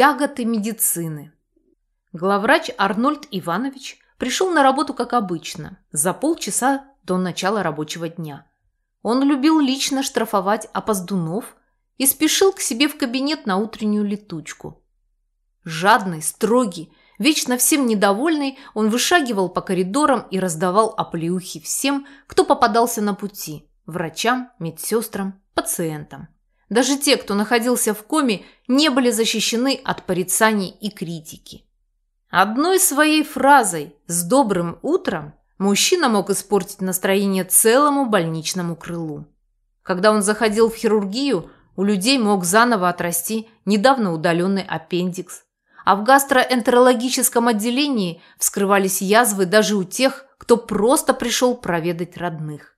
Тяготы медицины. Главврач Арнольд Иванович пришел на работу как обычно, за полчаса до начала рабочего дня. Он любил лично штрафовать опоздунов и спешил к себе в кабинет на утреннюю летучку. Жадный, строгий, вечно всем недовольный, он вышагивал по коридорам и раздавал оплеухи всем, кто попадался на пути – врачам, медсестрам, пациентам. Даже те, кто находился в коме, не были защищены от порицаний и критики. Одной своей фразой «с добрым утром» мужчина мог испортить настроение целому больничному крылу. Когда он заходил в хирургию, у людей мог заново отрасти недавно удаленный аппендикс. А в гастроэнтерологическом отделении вскрывались язвы даже у тех, кто просто пришел проведать родных.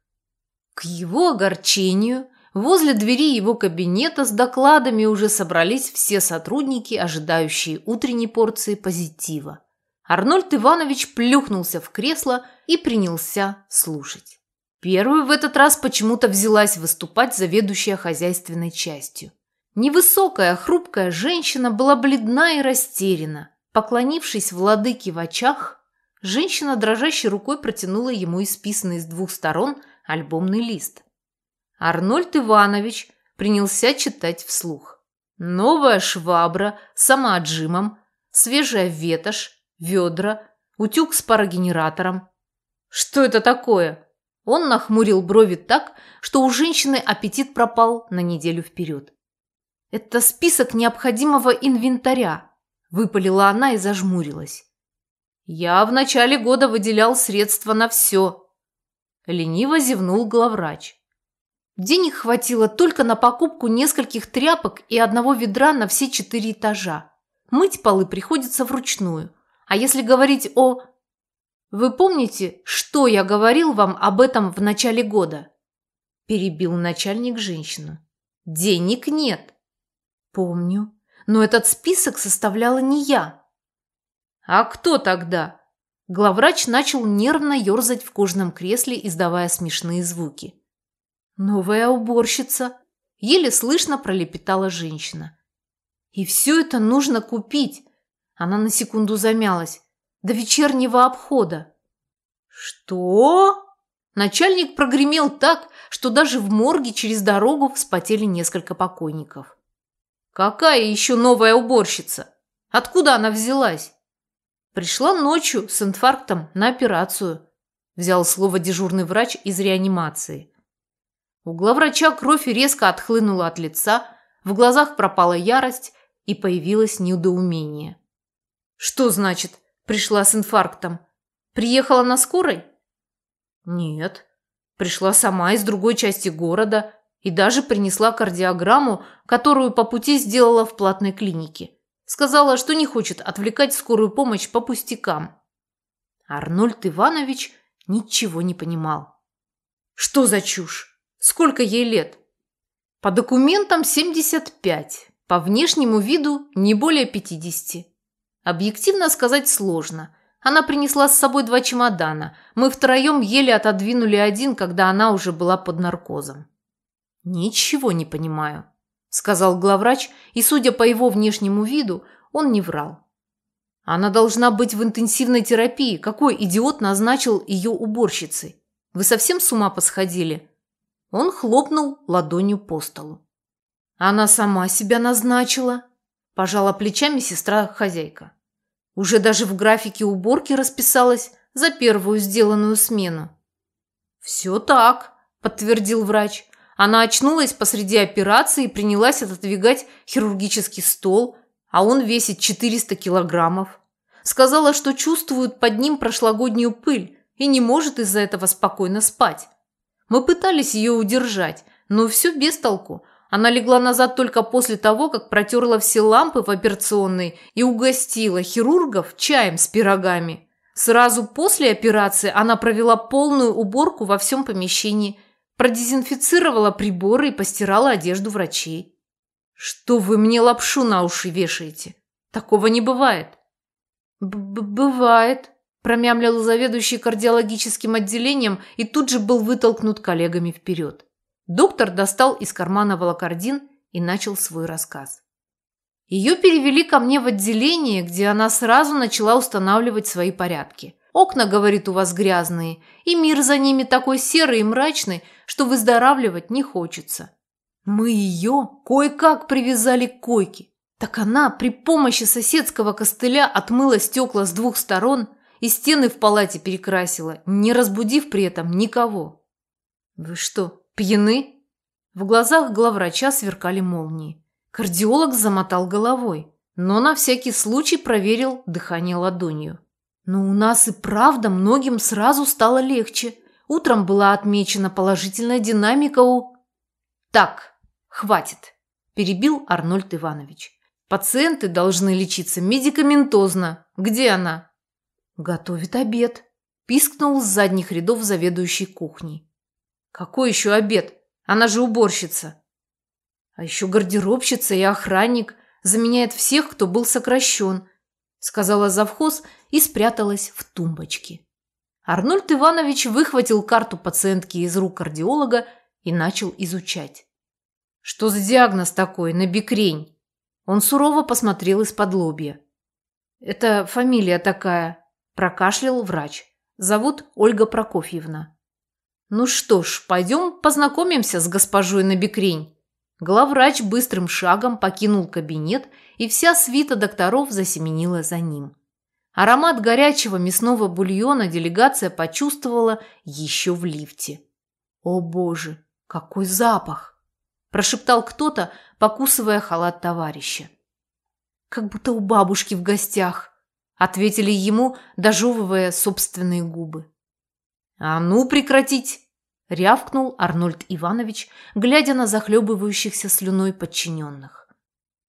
К его огорчению, возле двери его кабинета с докладами уже собрались все сотрудники, ожидающие утренней порции позитива. Арнольд Иванович плюхнулся в кресло и принялся слушать. Первой в этот раз почему-то взялась выступать заведующая хозяйственной частью. Невысокая, хрупкая женщина была бледна и растеряна. Поклонившись владыке в очах, женщина дрожащей рукой протянула ему исписанный с двух сторон альбомный лист. Арнольд Иванович принялся читать вслух. Новая швабра самоотжимом, свежая ветошь, ведра, утюг с парогенератором. Что это такое? Он нахмурил брови так, что у женщины аппетит пропал на неделю вперед. «Это список необходимого инвентаря», – выпалила она и зажмурилась. «Я в начале года выделял средства на все», – лениво зевнул главврач. Денег хватило только на покупку нескольких тряпок и одного ведра на все четыре этажа. Мыть полы приходится вручную. А если говорить о вы помните, что я говорил вам об этом в начале года? Перебил начальник женщину. Денег нет. Помню, но этот список составляла не я. А кто тогда? Главврач начал нервно ерзать в кожаном кресле, издавая смешные звуки. «Новая уборщица!» – еле слышно пролепетала женщина. «И все это нужно купить!» Она на секунду замялась до вечернего обхода. Что? Начальник прогремел так, что даже в морге через дорогу вспотели несколько покойников. Какая еще новая уборщица? Откуда она взялась? Пришла ночью с инфарктом на операцию. Взял слово дежурный врач из реанимации. У главврача кровь резко отхлынула от лица, в глазах пропала ярость и появилось недоумение. Что значит Пришла с инфарктом. Приехала на скорой? Нет. Пришла сама из другой части города и даже принесла кардиограмму, которую по пути сделала в платной клинике. Сказала, что не хочет отвлекать скорую помощь по пустякам. Арнольд Иванович ничего не понимал. Что за чушь? Сколько ей лет? По документам 75, по внешнему виду не более 50. Объективно сказать сложно. Она принесла с собой два чемодана. Мы втроем еле отодвинули один, когда она уже была под наркозом. «Ничего не понимаю», – сказал главврач, и, судя по его внешнему виду, он не врал. «Она должна быть в интенсивной терапии. Какой идиот назначил ее уборщицей? Вы совсем с ума посходили?» Он хлопнул ладонью по столу. «Она сама себя назначила», Пожала плечами сестра-хозяйка. Уже даже в графике уборки расписалась за первую сделанную смену. «Все так», – подтвердил врач. Она очнулась посреди операции и принялась отодвигать хирургический стол, а он весит 400 килограммов. Сказала, что чувствует под ним прошлогоднюю пыль и не может из-за этого спокойно спать. Мы пытались ее удержать, но все без толку. Она легла назад только после того, как протерла все лампы в операционной и угостила хирургов чаем с пирогами. Сразу после операции она провела полную уборку во всем помещении, продезинфицировала приборы и постирала одежду врачей. «Что вы мне лапшу на уши вешаете? Такого не бывает». Б -б «Бывает», – промямлил заведующий кардиологическим отделением и тут же был вытолкнут коллегами вперед. Доктор достал из кармана волокордин и начал свой рассказ. Ее перевели ко мне в отделение, где она сразу начала устанавливать свои порядки. Окна, говорит, у вас грязные, и мир за ними такой серый и мрачный, что выздоравливать не хочется. Мы ее кое-как привязали к койке. Так она при помощи соседского костыля отмыла стекла с двух сторон и стены в палате перекрасила, не разбудив при этом никого. Вы что, пьяны? В глазах главврача сверкали молнии. Кардиолог замотал головой, но на всякий случай проверил дыхание ладонью. Но у нас и правда многим сразу стало легче. Утром была отмечена положительная динамика у... Так, хватит, перебил Арнольд Иванович. Пациенты должны лечиться медикаментозно. Где она? Готовит обед. Пискнул с задних рядов заведующей кухней. Какой еще обед? Она же уборщица. А еще гардеробщица и охранник. Заменяет всех, кто был сокращен, сказала завхоз и спряталась в тумбочке. Арнольд Иванович выхватил карту пациентки из рук кардиолога и начал изучать. «Что за диагноз такой на бикрень?» Он сурово посмотрел из-под лобья. «Это фамилия такая», – прокашлял врач. «Зовут Ольга Прокофьевна». «Ну что ж, пойдем познакомимся с госпожой Набекрень». Главврач быстрым шагом покинул кабинет, и вся свита докторов засеменила за ним. Аромат горячего мясного бульона делегация почувствовала еще в лифте. «О боже, какой запах!» – прошептал кто-то, покусывая халат товарища. «Как будто у бабушки в гостях», – ответили ему, дожевывая собственные губы. «А ну прекратить!» – рявкнул Арнольд Иванович, глядя на захлебывающихся слюной подчиненных.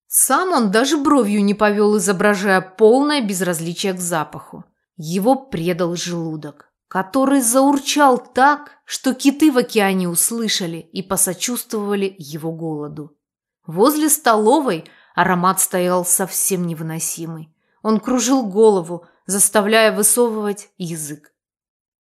Сам он даже бровью не повел, изображая полное безразличие к запаху. Его предал желудок, который заурчал так, что киты в океане услышали и посочувствовали его голоду. Возле столовой аромат стоял совсем невыносимый. Он кружил голову, заставляя высовывать язык.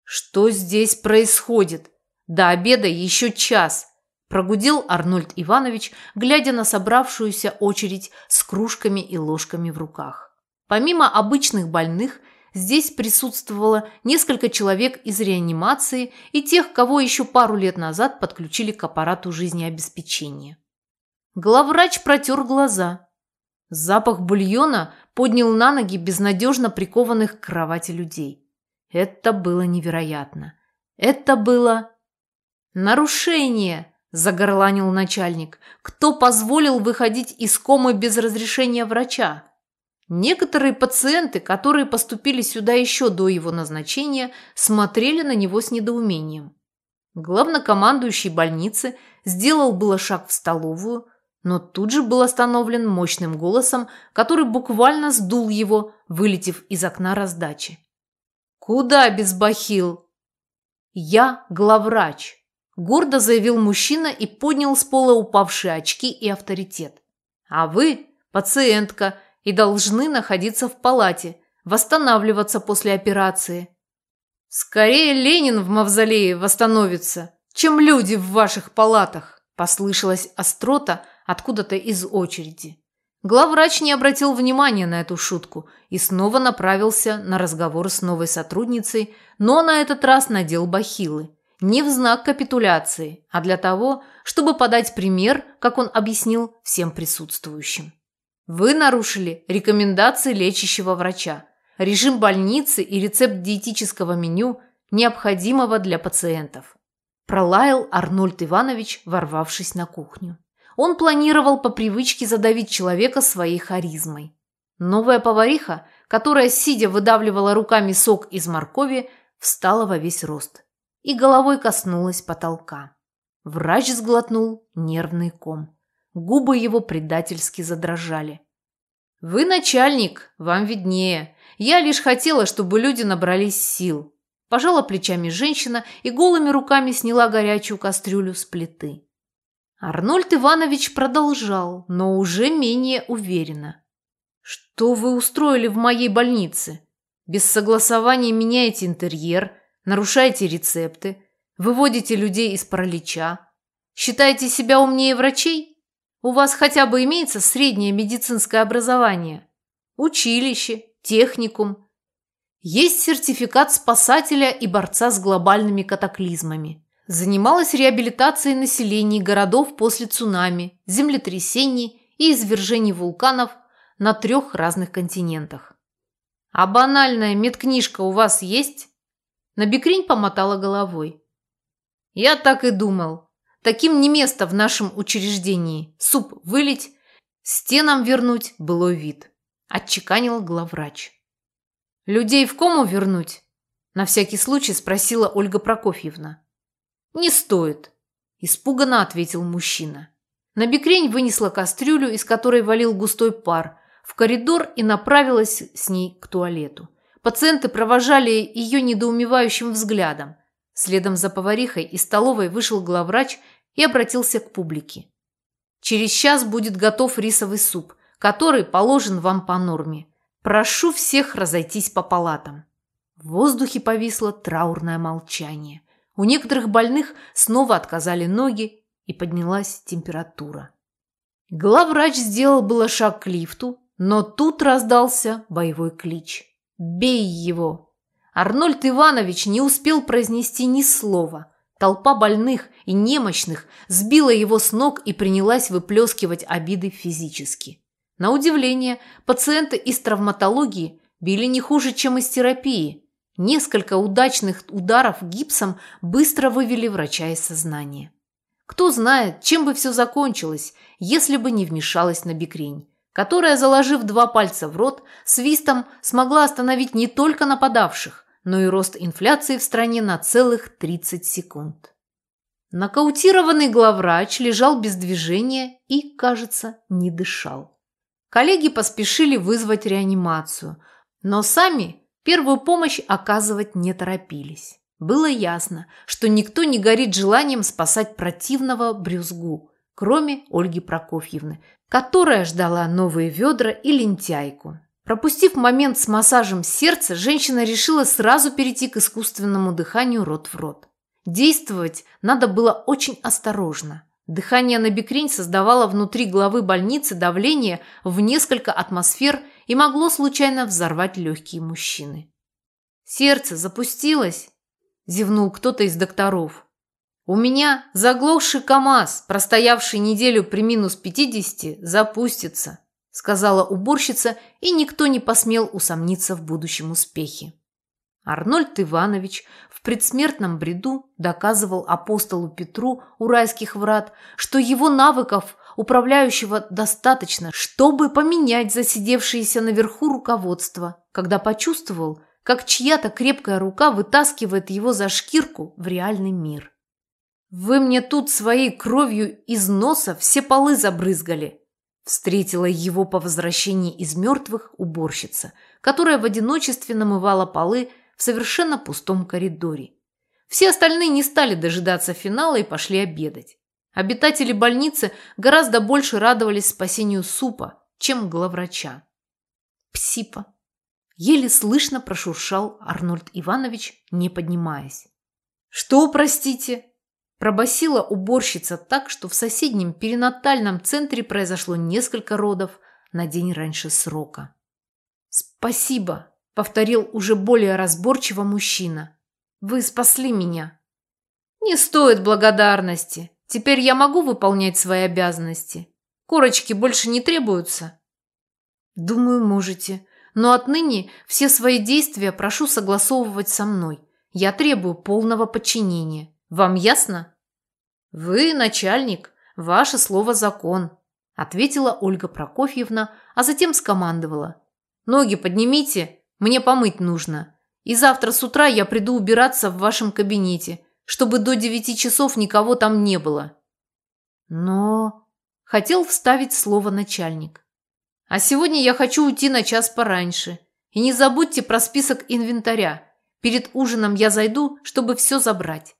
«Что здесь происходит? До обеда еще час!» Прогудел Арнольд Иванович, глядя на собравшуюся очередь с кружками и ложками в руках. Помимо обычных больных, здесь присутствовало несколько человек из реанимации и тех, кого еще пару лет назад подключили к аппарату жизнеобеспечения. Главврач протер глаза. Запах бульона поднял на ноги безнадежно прикованных к кровати людей. Это было невероятно. Это было... «Нарушение!» – загорланил начальник. «Кто позволил выходить из комы без разрешения врача?» Некоторые пациенты, которые поступили сюда еще до его назначения, смотрели на него с недоумением. Главнокомандующий больницы сделал было шаг в столовую, но тут же был остановлен мощным голосом, который буквально сдул его, вылетев из окна раздачи. «Куда без бахил?» «Я главврач», – гордо заявил мужчина и поднял с пола упавшие очки и авторитет. «А вы – пациентка и должны находиться в палате, восстанавливаться после операции». «Скорее Ленин в мавзолее восстановится, чем люди в ваших палатах», – послышалась острота откуда-то из очереди. Главврач не обратил внимания на эту шутку и снова направился на разговор с новой сотрудницей, но на этот раз надел бахилы. Не в знак капитуляции, а для того, чтобы подать пример, как он объяснил всем присутствующим. Вы нарушили рекомендации лечащего врача, режим больницы и рецепт диетического меню, необходимого для пациентов. Пролаял Арнольд Иванович, ворвавшись на кухню. Он планировал по привычке задавить человека своей харизмой. Новая повариха, которая, сидя, выдавливала руками сок из моркови, встала во весь рост и головой коснулась потолка. Врач сглотнул нервный ком. Губы его предательски задрожали. «Вы начальник, вам виднее. Я лишь хотела, чтобы люди набрались сил». Пожала плечами женщина и голыми руками сняла горячую кастрюлю с плиты. Арнольд Иванович продолжал, но уже менее уверенно. «Что вы устроили в моей больнице? Без согласования меняете интерьер, нарушаете рецепты, выводите людей из паралича. Считаете себя умнее врачей? У вас хотя бы имеется среднее медицинское образование? Училище, техникум. Есть сертификат спасателя и борца с глобальными катаклизмами. Занималась реабилитацией населения городов после цунами, землетрясений и извержений вулканов на трех разных континентах. А банальная медкнижка у вас есть? Набекрень помотала головой. Я так и думал. Таким не место в нашем учреждении. Суп вылить, стенам вернуть былой вид. Отчеканил главврач. Людей в кому вернуть? На всякий случай спросила Ольга Прокофьевна. Не стоит, испуганно ответил мужчина. Набекрень вынесла кастрюлю, из которой валил густой пар, в коридор и направилась с ней к туалету. Пациенты провожали ее недоумевающим взглядом. Следом за поварихой из столовой вышел главврач и обратился к публике. «Через час будет готов рисовый суп, который положен вам по норме. Прошу всех разойтись по палатам». В воздухе повисло траурное молчание. У некоторых больных снова отказали ноги и поднялась температура. Главврач сделал было шаг к лифту, но тут раздался боевой клич. «Бей его!» Арнольд Иванович не успел произнести ни слова. Толпа больных и немощных сбила его с ног и принялась выплескивать обиды физически. На удивление, пациенты из травматологии били не хуже, чем из терапии. Несколько удачных ударов гипсом быстро вывели врача из сознания. Кто знает, чем бы все закончилось, если бы не вмешалась на бикрень которая, заложив два пальца в рот, свистом смогла остановить не только нападавших, но и рост инфляции в стране на целых 30 секунд. Нокаутированный главврач лежал без движения и, кажется, не дышал. Коллеги поспешили вызвать реанимацию, но сами первую помощь оказывать не торопились. Было ясно, что никто не горит желанием спасать противного брюзгу, кроме Ольги Прокофьевны, которая ждала новые ведра и лентяйку. Пропустив момент с массажем сердца, женщина решила сразу перейти к искусственному дыханию рот в рот. Действовать надо было очень осторожно. Дыхание на бикрень создавало внутри головы больницы давление в несколько атмосфер и могло случайно взорвать легкие мужчины. «Сердце запустилось?» – зевнул кто-то из докторов. У меня заглохший КАМАЗ, простоявший неделю при минус 50, запустится, сказала уборщица, и никто не посмел усомниться в будущем успехе. Арнольд Иванович в предсмертном бреду доказывал апостолу Петру у райских врат, что его навыков управляющего достаточно, чтобы поменять засидевшееся наверху руководство, когда почувствовал, как чья-то крепкая рука вытаскивает его за шкирку в реальный мир. «Вы мне тут своей кровью из носа все полы забрызгали!» Встретила его по возвращении из мертвых уборщица, которая в одиночестве намывала полы в совершенно пустом коридоре. Все остальные не стали дожидаться финала и пошли обедать. Обитатели больницы гораздо больше радовались спасению супа, чем главврача. Псипа. Еле слышно прошуршал Арнольд Иванович, не поднимаясь. «Что, простите?» Пробасила уборщица так, что в соседнем перинатальном центре произошло несколько родов на день раньше срока. «Спасибо», – повторил уже более разборчиво мужчина. «Вы спасли меня». «Не стоит благодарности. Теперь я могу выполнять свои обязанности. Корочки больше не требуются?» «Думаю, можете. Но отныне все свои действия прошу согласовывать со мной. Я требую полного подчинения. Вам ясно?» «Вы начальник, ваше слово закон», – ответила Ольга Прокофьевна, а затем скомандовала. «Ноги поднимите, мне помыть нужно. И завтра с утра я приду убираться в вашем кабинете, чтобы до девяти часов никого там не было». «Но...» – хотел вставить слово начальник. «А сегодня я хочу уйти на час пораньше. И не забудьте про список инвентаря. Перед ужином я зайду, чтобы все забрать».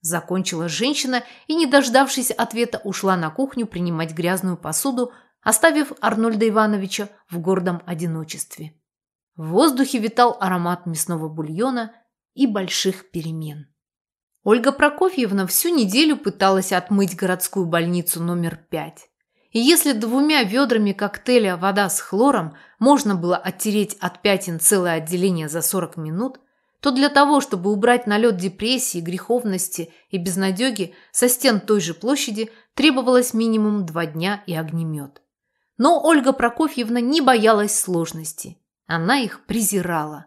Закончила женщина и, не дождавшись ответа, ушла на кухню принимать грязную посуду, оставив Арнольда Ивановича в гордом одиночестве. В воздухе витал аромат мясного бульона и больших перемен. Ольга Прокофьевна всю неделю пыталась отмыть городскую больницу номер пять. И если двумя ведрами коктейля вода с хлором можно было оттереть от пятен целое отделение за 40 минут, то для того, чтобы убрать налет депрессии, греховности и безнадеги со стен той же площади, требовалось минимум два дня и огнемет. Но Ольга Прокофьевна не боялась сложностей. Она их презирала.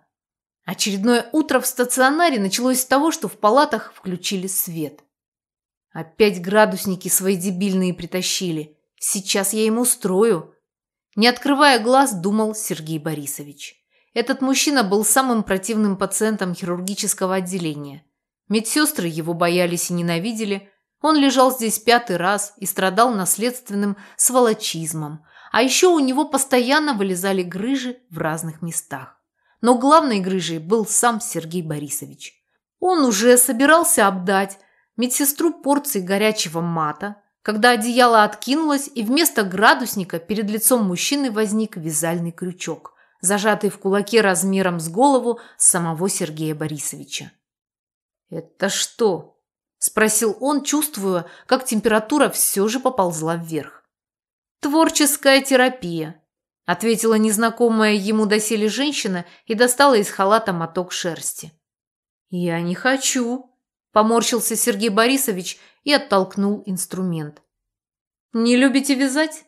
Очередное утро в стационаре началось с того, что в палатах включили свет. Опять градусники свои дебильные притащили. Сейчас я им устрою. Не открывая глаз, думал Сергей Борисович. Этот мужчина был самым противным пациентом хирургического отделения. Медсестры его боялись и ненавидели. Он лежал здесь пятый раз и страдал наследственным сволочизмом. А еще у него постоянно вылезали грыжи в разных местах. Но главной грыжей был сам Сергей Борисович. Он уже собирался обдать медсестру порцией горячего мата, когда одеяло откинулось, и вместо градусника перед лицом мужчины возник вязальный крючок, зажатый в кулаке размером с голову самого Сергея Борисовича. «Это что?» – спросил он, чувствуя, как температура все же поползла вверх. «Творческая терапия», – ответила незнакомая ему доселе женщина и достала из халата моток шерсти. «Я не хочу», – поморщился Сергей Борисович и оттолкнул инструмент. «Не любите вязать?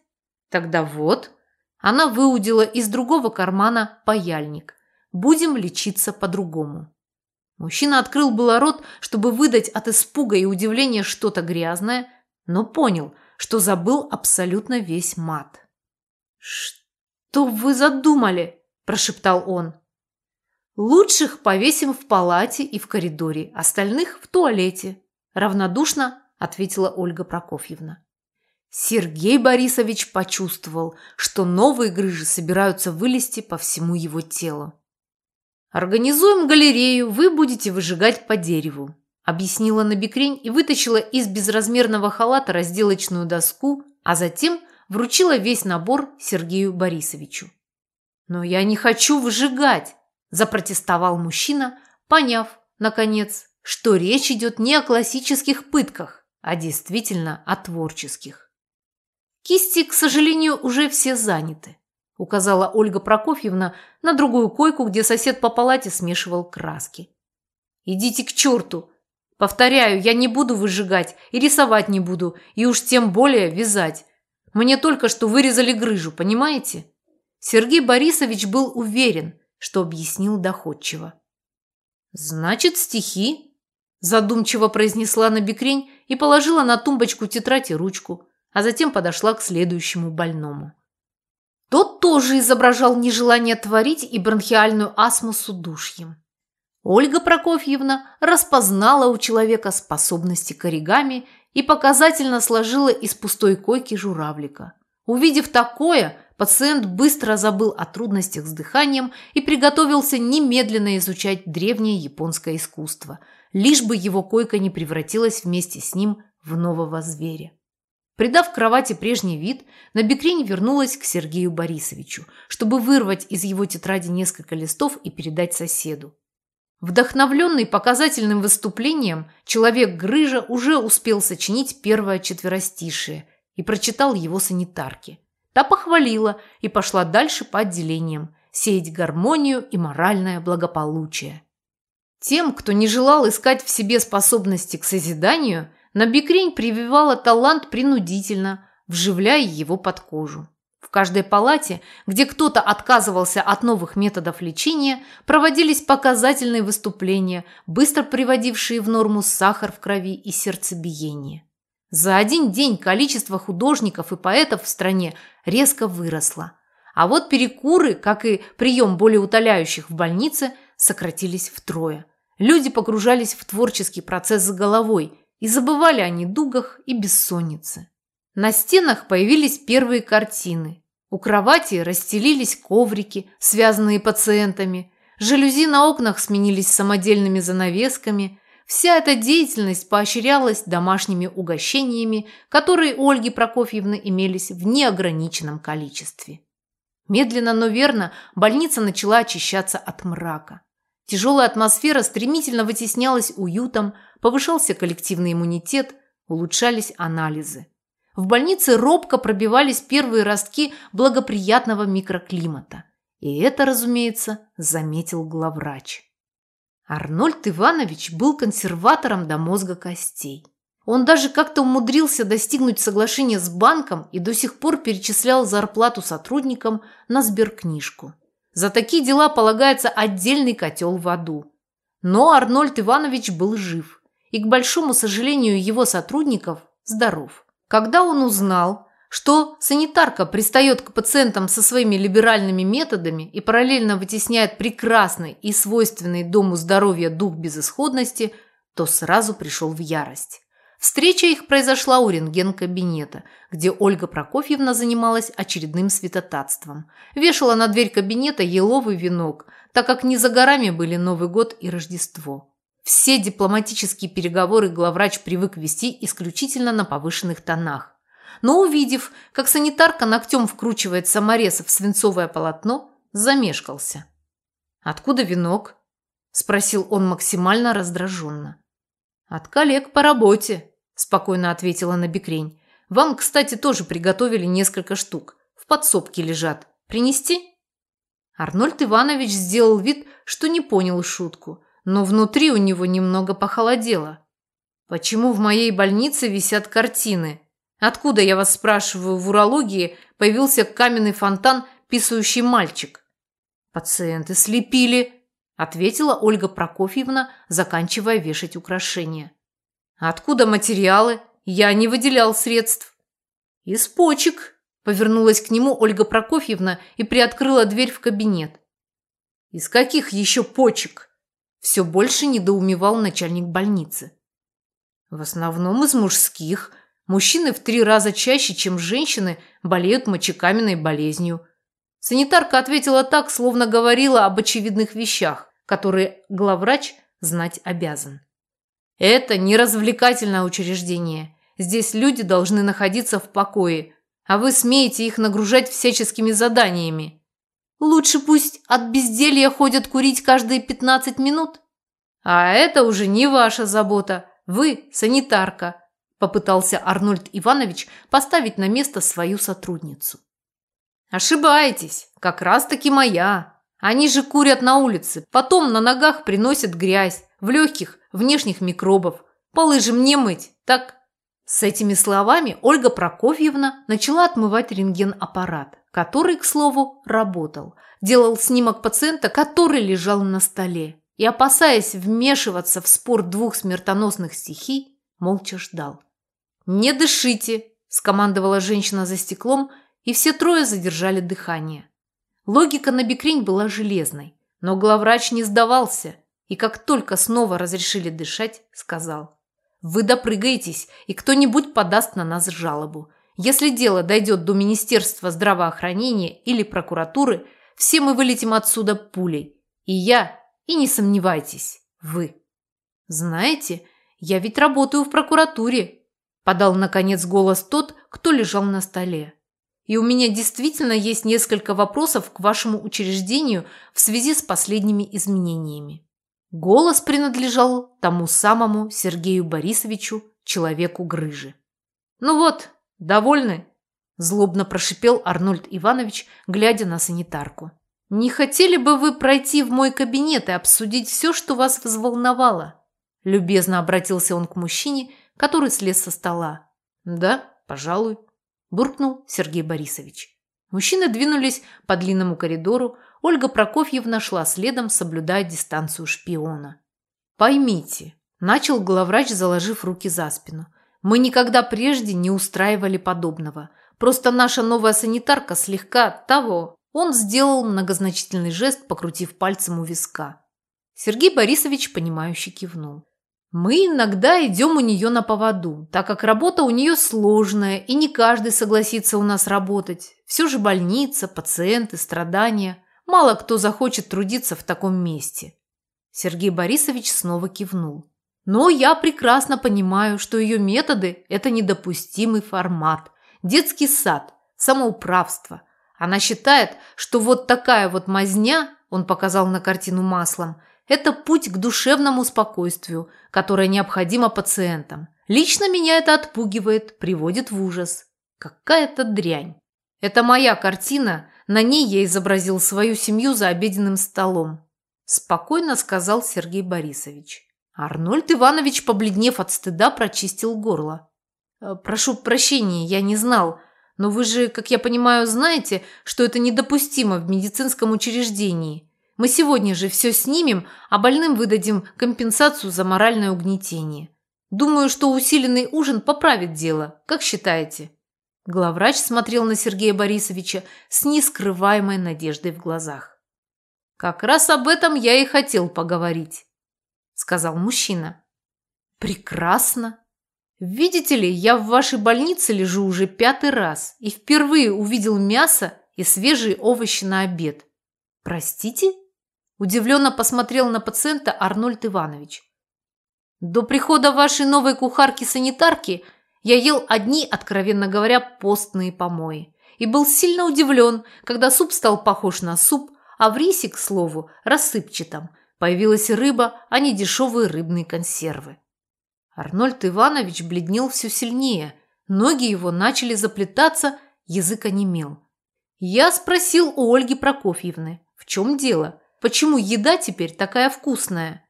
Тогда вот». Она выудила из другого кармана паяльник. «Будем лечиться по-другому». Мужчина открыл было рот, чтобы выдать от испуга и удивления что-то грязное, но понял, что забыл абсолютно весь мат. «Что вы задумали?» – прошептал он. «Лучших повесим в палате и в коридоре, остальных в туалете», – равнодушно ответила Ольга Прокофьевна. Сергей Борисович почувствовал, что новые грыжи собираются вылезти по всему его телу. «Организуем галерею, вы будете выжигать по дереву», объяснила Набекрень и вытащила из безразмерного халата разделочную доску, а затем вручила весь набор Сергею Борисовичу. «Но я не хочу выжигать», – запротестовал мужчина, поняв, наконец, что речь идет не о классических пытках, а действительно о творческих. «Кисти, к сожалению, уже все заняты», – указала Ольга Прокофьевна на другую койку, где сосед по палате смешивал краски. «Идите к черту!» Повторяю, я не буду выжигать и рисовать не буду, и уж тем более вязать. Мне только что вырезали грыжу, понимаете? Сергей Борисович был уверен, что объяснил доходчиво. «Значит, стихи?» Задумчиво произнесла на бекрень и положила на тумбочку тетрадь и ручку, а затем подошла к следующему больному. Тот тоже изображал нежелание творить и бронхиальную астму с удушьем. Ольга Прокофьевна распознала у человека способности к оригами и показательно сложила из пустой койки журавлика. Увидев такое, пациент быстро забыл о трудностях с дыханием и приготовился немедленно изучать древнее японское искусство – лишь бы его койка не превратилась вместе с ним в нового зверя. Придав кровати прежний вид, Набекрень вернулась к Сергею Борисовичу, чтобы вырвать из его тетради несколько листов и передать соседу. Вдохновленный показательным выступлением, человек Грыжа уже успел сочинить первое четверостишее и прочитал его санитарке. Та похвалила и пошла дальше по отделениям, сеять гармонию и моральное благополучие. Тем, кто не желал искать в себе способности к созиданию, Набекрень прививала талант принудительно, вживляя его под кожу. В каждой палате, где кто-то отказывался от новых методов лечения, проводились показательные выступления, быстро приводившие в норму сахар в крови и сердцебиение. За один день количество художников и поэтов в стране резко выросло. А вот перекуры, как и прием более утоляющих в больнице – сократились втрое. Люди погружались в творческий процесс с головой и забывали о недугах и бессоннице. На стенах появились первые картины. У кровати расстелились коврики, связанные пациентами. Жалюзи на окнах сменились самодельными занавесками. Вся эта деятельность поощрялась домашними угощениями, которые у Ольги Прокофьевны имелись в неограниченном количестве. Медленно, но верно больница начала очищаться от мрака. Тяжелая атмосфера стремительно вытеснялась уютом, повышался коллективный иммунитет, улучшались анализы. В больнице робко пробивались первые ростки благоприятного микроклимата. И это, разумеется, заметил главврач. Арнольд Иванович был консерватором до мозга костей. Он даже как-то умудрился достигнуть соглашения с банком и до сих пор перечислял зарплату сотрудникам на сберкнижку. За такие дела полагается отдельный котел в аду. Но Арнольд Иванович был жив и, к большому сожалению его сотрудников, здоров. Когда он узнал, что санитарка пристает к пациентам со своими либеральными методами и параллельно вытесняет прекрасный и свойственный Дому здоровья дух безысходности, то сразу пришел в ярость. Встреча их произошла у рентген-кабинета, где Ольга Прокофьевна занималась очередным святотатством. Вешала на дверь кабинета еловый венок, так как не за горами были Новый год и Рождество. Все дипломатические переговоры главврач привык вести исключительно на повышенных тонах. Но увидев, как санитарка ногтем вкручивает саморез в свинцовое полотно, замешкался. «Откуда венок?» – спросил он максимально раздраженно. «От коллег по работе», – спокойно ответила Набекрень. «Вам, кстати, тоже приготовили несколько штук. В подсобке лежат. Принести?» Арнольд Иванович сделал вид, что не понял шутку, но внутри у него немного похолодело. «Почему в моей больнице висят картины? Откуда, я вас спрашиваю, в урологии появился каменный фонтан, писающий мальчик?» «Пациенты слепили», ответила Ольга Прокофьевна, заканчивая вешать украшения. «Откуда материалы? Я не выделял средств». «Из почек», – повернулась к нему Ольга Прокофьевна и приоткрыла дверь в кабинет. «Из каких еще почек?» – все больше недоумевал начальник больницы. «В основном из мужских. Мужчины в три раза чаще, чем женщины, болеют мочекаменной болезнью. Санитарка ответила так, словно говорила об очевидных вещах, которые главврач знать обязан. Это не развлекательное учреждение. Здесь люди должны находиться в покое, а вы смеете их нагружать всяческими заданиями. Лучше пусть от безделья ходят курить каждые 15 минут. А это уже не ваша забота. Вы санитарка, попытался Арнольд Иванович поставить на место свою сотрудницу. Ошибаетесь, как раз-таки моя. Они же курят на улице, потом на ногах приносят грязь, в легких внешних микробов. Полы же мне мыть, так? С этими словами Ольга Прокофьевна начала отмывать рентген-аппарат, который, к слову, работал. Делал снимок пациента, который лежал на столе. И, опасаясь вмешиваться в спор двух смертоносных стихий, молча ждал. «Не дышите!» – скомандовала женщина за стеклом, и все трое задержали дыхание. Логика на бикрень была железной, но главврач не сдавался и как только снова разрешили дышать, сказал «Вы допрыгаетесь, и кто-нибудь подаст на нас жалобу. Если дело дойдет до Министерства здравоохранения или прокуратуры, все мы вылетим отсюда пулей. И я, и не сомневайтесь, вы». «Знаете, я ведь работаю в прокуратуре», подал наконец голос тот, кто лежал на столе. И у меня действительно есть несколько вопросов к вашему учреждению в связи с последними изменениями. Голос принадлежал тому самому Сергею Борисовичу, человеку грыжи. «Ну вот, довольны?» – злобно прошипел Арнольд Иванович, глядя на санитарку. «Не хотели бы вы пройти в мой кабинет и обсудить все, что вас взволновало?» Любезно обратился он к мужчине, который слез со стола. «Да, пожалуй», – буркнул Сергей Борисович. Мужчины двинулись по длинному коридору, Ольга Прокофьевна шла следом, соблюдая дистанцию шпиона. «Поймите», – начал главврач, заложив руки за спину, – «мы никогда прежде не устраивали подобного. Просто наша новая санитарка слегка того». Он сделал многозначительный жест, покрутив пальцем у виска. Сергей Борисович, понимающе кивнул. Мы иногда идем у нее на поводу, так как работа у нее сложная, и не каждый согласится у нас работать. Все же больница, пациенты, страдания. Мало кто захочет трудиться в таком месте. Сергей Борисович снова кивнул. Но я прекрасно понимаю, что ее методы – это недопустимый формат. Детский сад, самоуправство. Она считает, что вот такая вот мазня, он показал на картину маслом – это путь к душевному спокойствию, которое необходимо пациентам. Лично меня это отпугивает, приводит в ужас. Какая-то дрянь. Это моя картина, на ней я изобразил свою семью за обеденным столом. Спокойно сказал Сергей Борисович. Арнольд Иванович, побледнев от стыда, прочистил горло. «Э, «Прошу прощения, я не знал. Но вы же, как я понимаю, знаете, что это недопустимо в медицинском учреждении. Мы сегодня же все снимем, а больным выдадим компенсацию за моральное угнетение. Думаю, что усиленный ужин поправит дело. Как считаете?» Главврач смотрел на Сергея Борисовича с нескрываемой надеждой в глазах. «Как раз об этом я и хотел поговорить», – сказал мужчина. «Прекрасно. Видите ли, я в вашей больнице лежу уже пятый раз и впервые увидел мясо и свежие овощи на обед. Простите?» Удивленно посмотрел на пациента Арнольд Иванович. «До прихода вашей новой кухарки-санитарки – я ел одни, откровенно говоря, постные помои. И был сильно удивлен, когда суп стал похож на суп, а в рисе, к слову, рассыпчатом. Появилась рыба, а не дешевые рыбные консервы. Арнольд Иванович бледнел все сильнее. Ноги его начали заплетаться, язык онемел. Я спросил у Ольги Прокофьевны, в чем дело, почему еда теперь такая вкусная.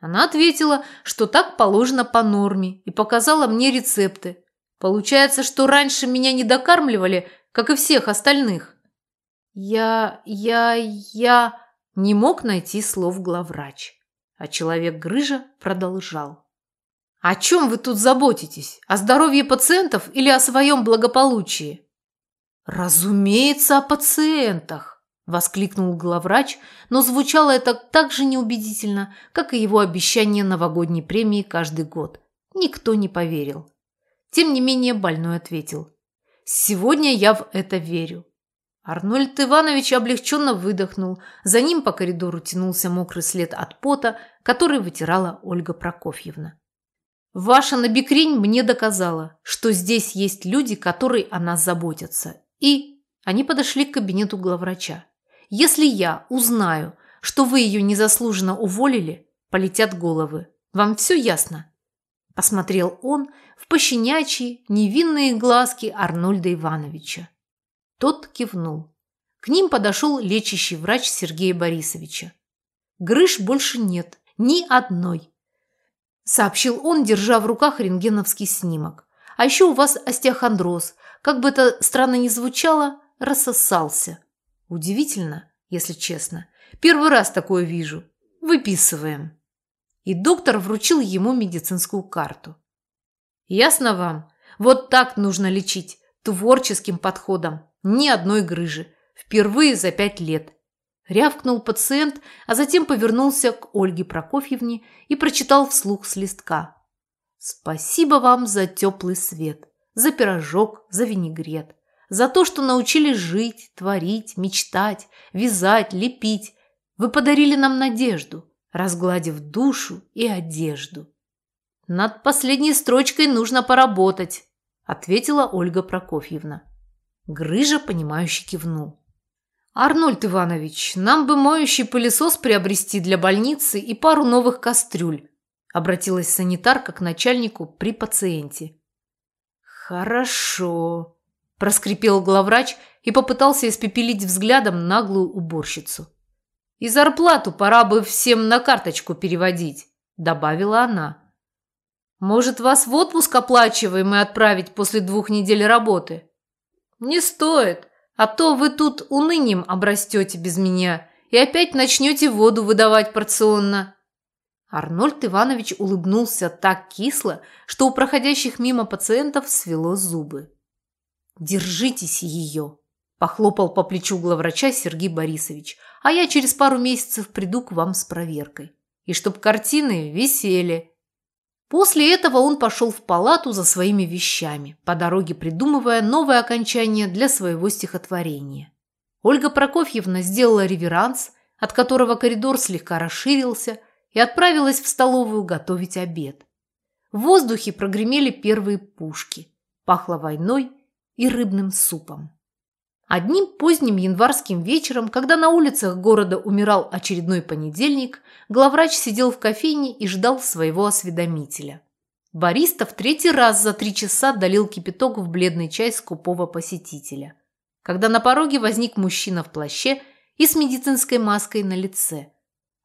Она ответила, что так положено по норме, и показала мне рецепты. Получается, что раньше меня не докармливали, как и всех остальных. Я, я, я не мог найти слов главврач. А человек-грыжа продолжал. О чем вы тут заботитесь? О здоровье пациентов или о своем благополучии? Разумеется, о пациентах. – воскликнул главврач, но звучало это так же неубедительно, как и его обещание новогодней премии каждый год. Никто не поверил. Тем не менее больной ответил. «Сегодня я в это верю». Арнольд Иванович облегченно выдохнул. За ним по коридору тянулся мокрый след от пота, который вытирала Ольга Прокофьевна. «Ваша набекрень мне доказала, что здесь есть люди, которые о нас заботятся. И...» Они подошли к кабинету главврача. Если я узнаю, что вы ее незаслуженно уволили, полетят головы. Вам все ясно?» Посмотрел он в пощенячьи невинные глазки Арнольда Ивановича. Тот кивнул. К ним подошел лечащий врач Сергея Борисовича. «Грыж больше нет, ни одной», – сообщил он, держа в руках рентгеновский снимок. «А еще у вас остеохондроз. Как бы это странно ни звучало, рассосался. Удивительно, если честно. Первый раз такое вижу. Выписываем. И доктор вручил ему медицинскую карту. Ясно вам? Вот так нужно лечить. Творческим подходом. Ни одной грыжи. Впервые за пять лет. Рявкнул пациент, а затем повернулся к Ольге Прокофьевне и прочитал вслух с листка. «Спасибо вам за теплый свет, за пирожок, за винегрет за то, что научили жить, творить, мечтать, вязать, лепить. Вы подарили нам надежду, разгладив душу и одежду. Над последней строчкой нужно поработать, ответила Ольга Прокофьевна. Грыжа, понимающе кивнул. «Арнольд Иванович, нам бы моющий пылесос приобрести для больницы и пару новых кастрюль», обратилась санитарка к начальнику при пациенте. «Хорошо», проскрипел главврач и попытался испепелить взглядом наглую уборщицу. «И зарплату пора бы всем на карточку переводить», – добавила она. «Может, вас в отпуск оплачиваем и отправить после двух недель работы?» «Не стоит, а то вы тут унынием обрастете без меня и опять начнете воду выдавать порционно». Арнольд Иванович улыбнулся так кисло, что у проходящих мимо пациентов свело зубы. «Держитесь ее!» – похлопал по плечу главврача Сергей Борисович. «А я через пару месяцев приду к вам с проверкой. И чтоб картины висели». После этого он пошел в палату за своими вещами, по дороге придумывая новое окончание для своего стихотворения. Ольга Прокофьевна сделала реверанс, от которого коридор слегка расширился, и отправилась в столовую готовить обед. В воздухе прогремели первые пушки. Пахло войной и рыбным супом. Одним поздним январским вечером, когда на улицах города умирал очередной понедельник, главврач сидел в кофейне и ждал своего осведомителя. Бариста в третий раз за три часа долил кипяток в бледный чай скупого посетителя. Когда на пороге возник мужчина в плаще и с медицинской маской на лице.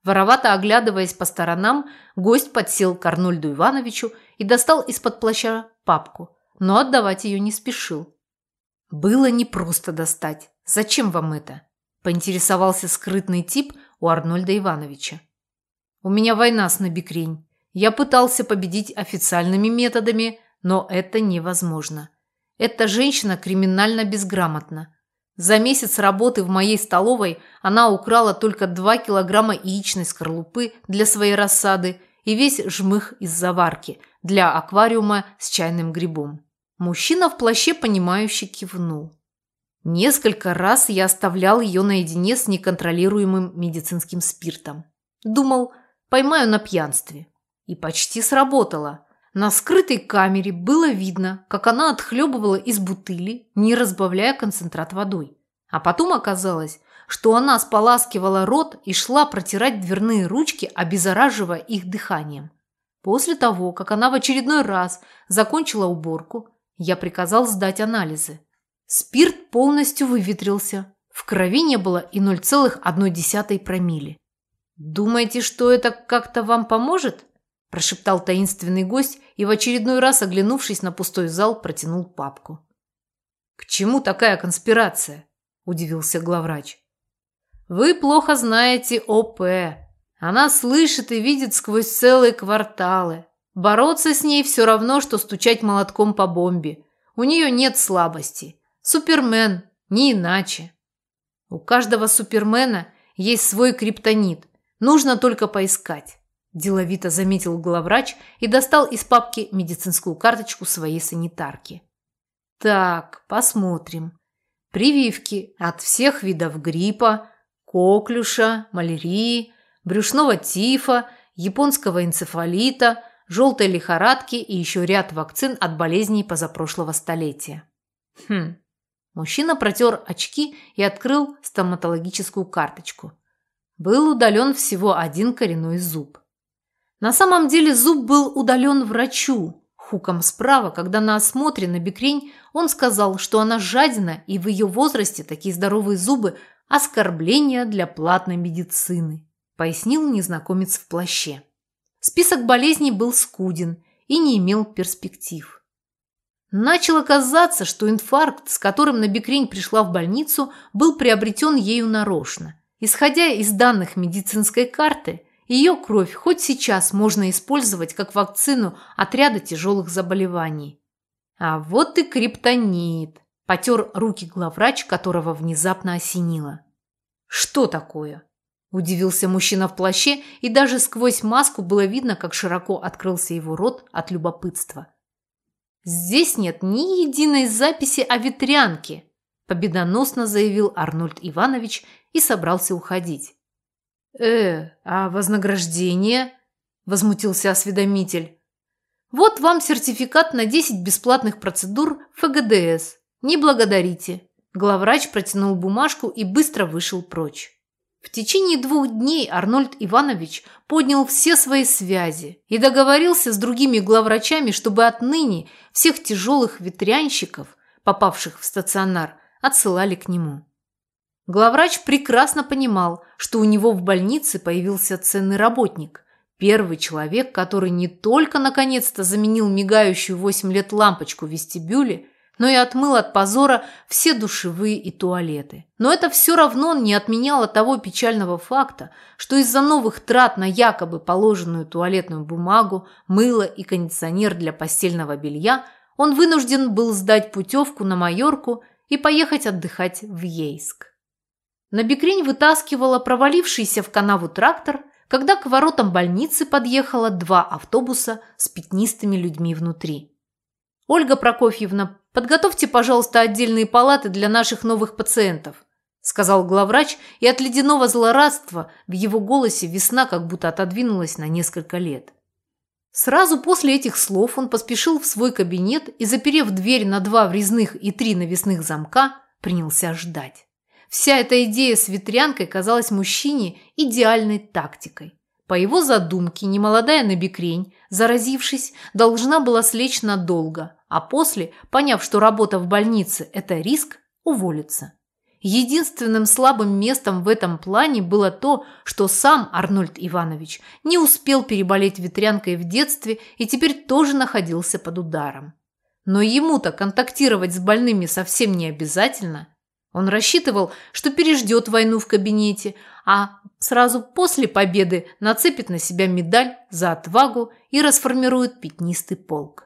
Воровато оглядываясь по сторонам, гость подсел к Арнольду Ивановичу и достал из-под плаща папку, но отдавать ее не спешил. Было непросто достать. Зачем вам это? Поинтересовался скрытный тип у Арнольда Ивановича. У меня война с Набекрень. Я пытался победить официальными методами, но это невозможно. Эта женщина криминально безграмотна. За месяц работы в моей столовой она украла только 2 килограмма яичной скорлупы для своей рассады и весь жмых из заварки для аквариума с чайным грибом. Мужчина в плаще, понимающе кивнул. Несколько раз я оставлял ее наедине с неконтролируемым медицинским спиртом. Думал, поймаю на пьянстве. И почти сработало. На скрытой камере было видно, как она отхлебывала из бутыли, не разбавляя концентрат водой. А потом оказалось, что она споласкивала рот и шла протирать дверные ручки, обеззараживая их дыханием. После того, как она в очередной раз закончила уборку, я приказал сдать анализы. Спирт полностью выветрился. В крови не было и 0,1 промилле. «Думаете, что это как-то вам поможет?» – прошептал таинственный гость и в очередной раз, оглянувшись на пустой зал, протянул папку. «К чему такая конспирация?» – удивился главврач. «Вы плохо знаете ОП. Она слышит и видит сквозь целые кварталы. Бороться с ней все равно, что стучать молотком по бомбе. У нее нет слабости. Супермен, не иначе. У каждого супермена есть свой криптонит. Нужно только поискать. Деловито заметил главврач и достал из папки медицинскую карточку своей санитарки. Так, посмотрим. Прививки от всех видов гриппа, коклюша, малярии, брюшного тифа, японского энцефалита, желтой лихорадки и еще ряд вакцин от болезней позапрошлого столетия. Хм. Мужчина протер очки и открыл стоматологическую карточку. Был удален всего один коренной зуб. На самом деле зуб был удален врачу. Хуком справа, когда на осмотре на бекрень он сказал, что она жадина и в ее возрасте такие здоровые зубы – оскорбление для платной медицины, пояснил незнакомец в плаще. Список болезней был скуден и не имел перспектив. Начало казаться, что инфаркт, с которым на бекрень пришла в больницу, был приобретен ею нарочно. Исходя из данных медицинской карты, ее кровь хоть сейчас можно использовать как вакцину от ряда тяжелых заболеваний. А вот и криптонит. Потер руки главврач, которого внезапно осенило. Что такое? Удивился мужчина в плаще, и даже сквозь маску было видно, как широко открылся его рот от любопытства. «Здесь нет ни единой записи о ветрянке», победоносно заявил Арнольд Иванович и собрался уходить. «Э, а вознаграждение?» – возмутился осведомитель. «Вот вам сертификат на 10 бесплатных процедур ФГДС. Не благодарите». Главврач протянул бумажку и быстро вышел прочь. В течение двух дней Арнольд Иванович поднял все свои связи и договорился с другими главврачами, чтобы отныне всех тяжелых ветрянщиков, попавших в стационар, отсылали к нему. Главврач прекрасно понимал, что у него в больнице появился ценный работник. Первый человек, который не только наконец-то заменил мигающую 8 лет лампочку в вестибюле, но и отмыл от позора все душевые и туалеты. Но это все равно не отменяло того печального факта, что из-за новых трат на якобы положенную туалетную бумагу, мыло и кондиционер для постельного белья он вынужден был сдать путевку на Майорку и поехать отдыхать в Ейск. На бекрень вытаскивала провалившийся в канаву трактор, когда к воротам больницы подъехало два автобуса с пятнистыми людьми внутри. «Ольга Прокофьевна, подготовьте, пожалуйста, отдельные палаты для наших новых пациентов», сказал главврач, и от ледяного злорадства в его голосе весна как будто отодвинулась на несколько лет. Сразу после этих слов он поспешил в свой кабинет и, заперев дверь на два врезных и три навесных замка, принялся ждать. Вся эта идея с ветрянкой казалась мужчине идеальной тактикой. По его задумке, немолодая Набекрень, заразившись, должна была слечь надолго, а после, поняв, что работа в больнице – это риск, уволиться. Единственным слабым местом в этом плане было то, что сам Арнольд Иванович не успел переболеть ветрянкой в детстве и теперь тоже находился под ударом. Но ему-то контактировать с больными совсем не обязательно. Он рассчитывал, что переждет войну в кабинете, а сразу после победы нацепит на себя медаль за отвагу и расформирует пятнистый полк.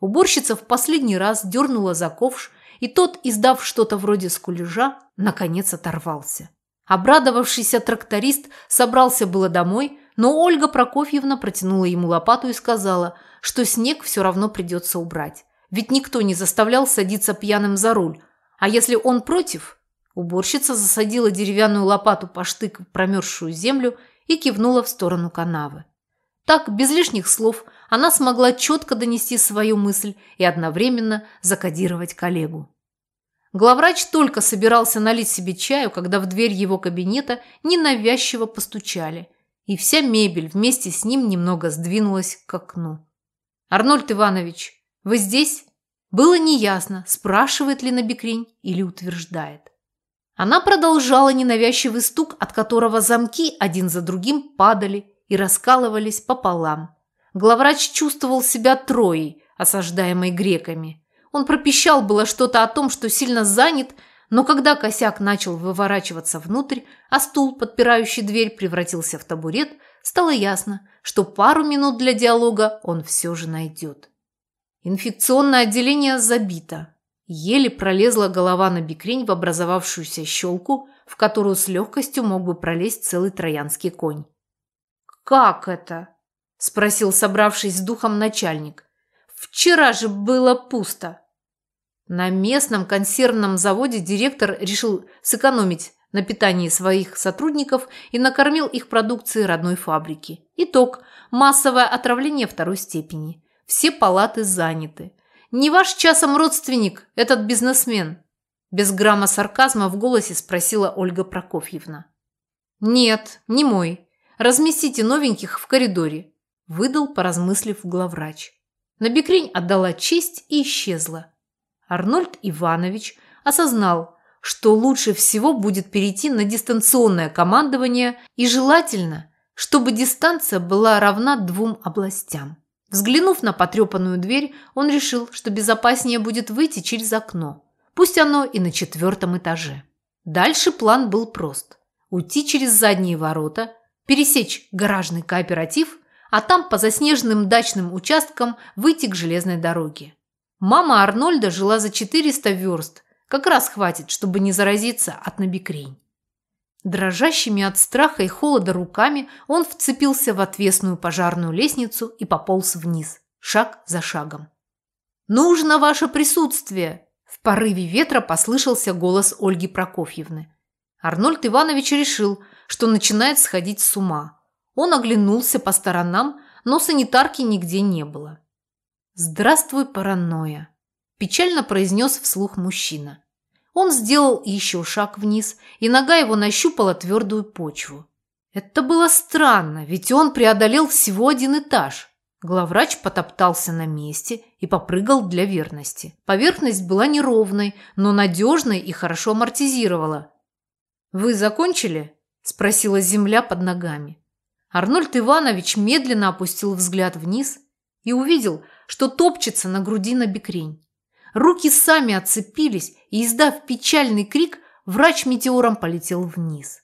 Уборщица в последний раз дернула за ковш, и тот, издав что-то вроде скулежа, наконец оторвался. Обрадовавшийся тракторист собрался было домой, но Ольга Прокофьевна протянула ему лопату и сказала, что снег все равно придется убрать. Ведь никто не заставлял садиться пьяным за руль. А если он против? Уборщица засадила деревянную лопату по штык в промерзшую землю и кивнула в сторону канавы. Так, без лишних слов, она смогла четко донести свою мысль и одновременно закодировать коллегу. Главврач только собирался налить себе чаю, когда в дверь его кабинета ненавязчиво постучали, и вся мебель вместе с ним немного сдвинулась к окну. «Арнольд Иванович, вы здесь?» Было неясно, спрашивает ли Набекрень или утверждает. Она продолжала ненавязчивый стук, от которого замки один за другим падали и раскалывались пополам. Главврач чувствовал себя троей, осаждаемой греками. Он пропищал было что-то о том, что сильно занят, но когда косяк начал выворачиваться внутрь, а стул, подпирающий дверь, превратился в табурет, стало ясно, что пару минут для диалога он все же найдет. Инфекционное отделение забито. Еле пролезла голова на бикрень в образовавшуюся щелку, в которую с легкостью мог бы пролезть целый троянский конь. «Как это?» – спросил собравшись с духом начальник. «Вчера же было пусто». На местном консервном заводе директор решил сэкономить на питании своих сотрудников и накормил их продукцией родной фабрики. Итог – массовое отравление второй степени. Все палаты заняты. Не ваш часом родственник, этот бизнесмен? Без грамма сарказма в голосе спросила Ольга Прокофьевна. Нет, не мой. Разместите новеньких в коридоре», – выдал, поразмыслив главврач. Набекрень отдала честь и исчезла. Арнольд Иванович осознал, что лучше всего будет перейти на дистанционное командование и желательно, чтобы дистанция была равна двум областям. Взглянув на потрепанную дверь, он решил, что безопаснее будет выйти через окно. Пусть оно и на четвертом этаже. Дальше план был прост. Уйти через задние ворота, пересечь гаражный кооператив, а там по заснеженным дачным участкам выйти к железной дороге. Мама Арнольда жила за 400 верст, как раз хватит, чтобы не заразиться от набекрень. Дрожащими от страха и холода руками он вцепился в отвесную пожарную лестницу и пополз вниз, шаг за шагом. «Нужно ваше присутствие!» В порыве ветра послышался голос Ольги Прокофьевны. Арнольд Иванович решил, что начинает сходить с ума. Он оглянулся по сторонам, но санитарки нигде не было. «Здравствуй, паранойя!» – печально произнес вслух мужчина. Он сделал еще шаг вниз, и нога его нащупала твердую почву. Это было странно, ведь он преодолел всего один этаж. Главврач потоптался на месте и попрыгал для верности. Поверхность была неровной, но надежной и хорошо амортизировала. «Вы закончили?» – спросила земля под ногами. Арнольд Иванович медленно опустил взгляд вниз и увидел, что топчется на груди на бекрень. Руки сами отцепились, и, издав печальный крик, врач метеором полетел вниз.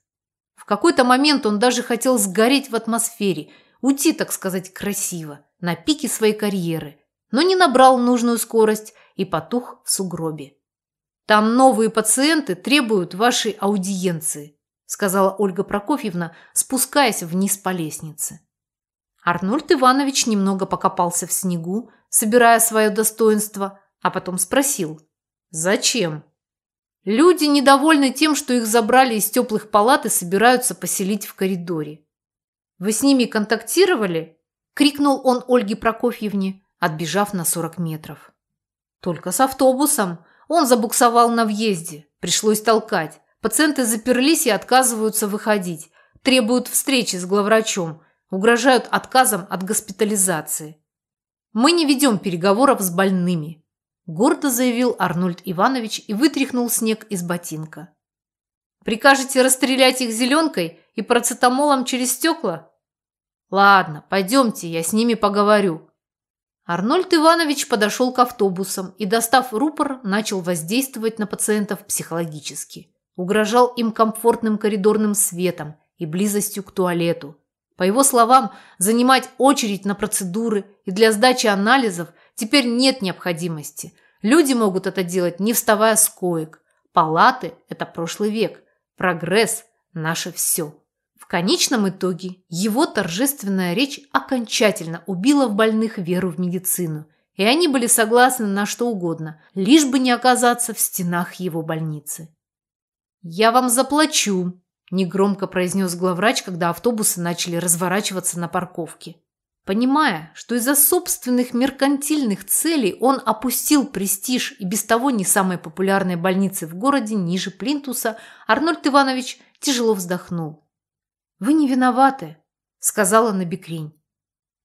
В какой-то момент он даже хотел сгореть в атмосфере, уйти, так сказать, красиво, на пике своей карьеры, но не набрал нужную скорость и потух в сугробе. «Там новые пациенты требуют вашей аудиенции», сказала Ольга Прокофьевна, спускаясь вниз по лестнице. Арнольд Иванович немного покопался в снегу, собирая свое достоинство, а потом спросил «Зачем?» Люди недовольны тем, что их забрали из теплых палат и собираются поселить в коридоре. «Вы с ними контактировали?» – крикнул он Ольге Прокофьевне, отбежав на 40 метров. «Только с автобусом. Он забуксовал на въезде. Пришлось толкать. Пациенты заперлись и отказываются выходить. Требуют встречи с главврачом. Угрожают отказом от госпитализации. Мы не ведем переговоров с больными, гордо заявил Арнольд Иванович и вытряхнул снег из ботинка. Прикажете расстрелять их зеленкой и парацетамолом через стекла? Ладно, пойдемте, я с ними поговорю. Арнольд Иванович подошел к автобусам и, достав рупор, начал воздействовать на пациентов психологически. Угрожал им комфортным коридорным светом и близостью к туалету. По его словам, занимать очередь на процедуры и для сдачи анализов теперь нет необходимости. Люди могут это делать, не вставая с коек. Палаты – это прошлый век. Прогресс – наше все. В конечном итоге его торжественная речь окончательно убила в больных веру в медицину, и они были согласны на что угодно, лишь бы не оказаться в стенах его больницы. «Я вам заплачу», – негромко произнес главврач, когда автобусы начали разворачиваться на парковке. Понимая, что из-за собственных меркантильных целей он опустил престиж и без того не самой популярной больницы в городе ниже Плинтуса, Арнольд Иванович тяжело вздохнул. «Вы не виноваты», – сказала Набекрень.